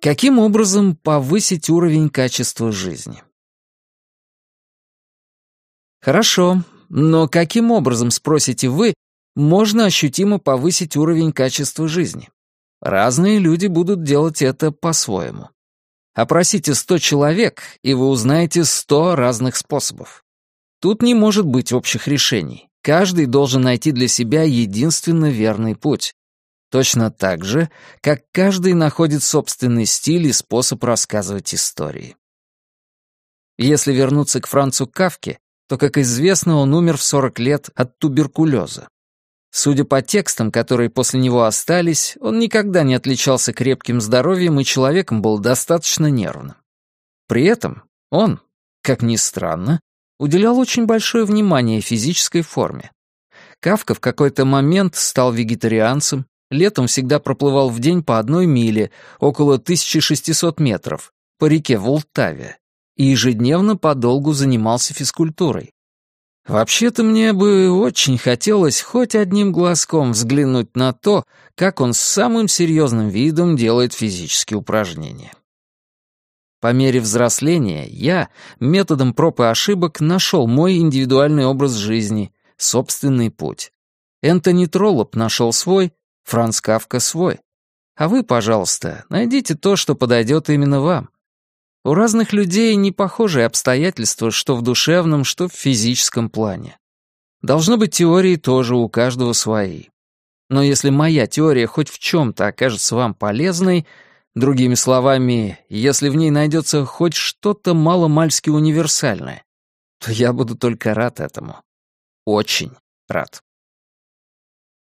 Каким образом повысить уровень качества жизни? Хорошо, но каким образом, спросите вы, можно ощутимо повысить уровень качества жизни? Разные люди будут делать это по-своему. Опросите 100 человек, и вы узнаете 100 разных способов. Тут не может быть общих решений. Каждый должен найти для себя единственно верный путь. Точно так же, как каждый находит собственный стиль и способ рассказывать истории. Если вернуться к Францу Кавке, то, как известно, он умер в 40 лет от туберкулеза. Судя по текстам, которые после него остались, он никогда не отличался крепким здоровьем и человеком был достаточно нервным. При этом он, как ни странно, уделял очень большое внимание физической форме. Кавка в какой-то момент стал вегетарианцем, летом всегда проплывал в день по одной миле, около 1600 метров, по реке Волтаве, и ежедневно подолгу занимался физкультурой. Вообще-то мне бы очень хотелось хоть одним глазком взглянуть на то, как он с самым серьезным видом делает физические упражнения. По мере взросления я методом проб и ошибок нашел мой индивидуальный образ жизни, собственный путь. Энтони Троллоп нашел свой, Франц Кавка свой. А вы, пожалуйста, найдите то, что подойдет именно вам. У разных людей не похожие обстоятельства, что в душевном, что в физическом плане. Должно быть, теории тоже у каждого свои. Но если моя теория хоть в чем-то окажется вам полезной, Другими словами, если в ней найдется хоть что-то маломальски универсальное, то я буду только рад этому. Очень рад.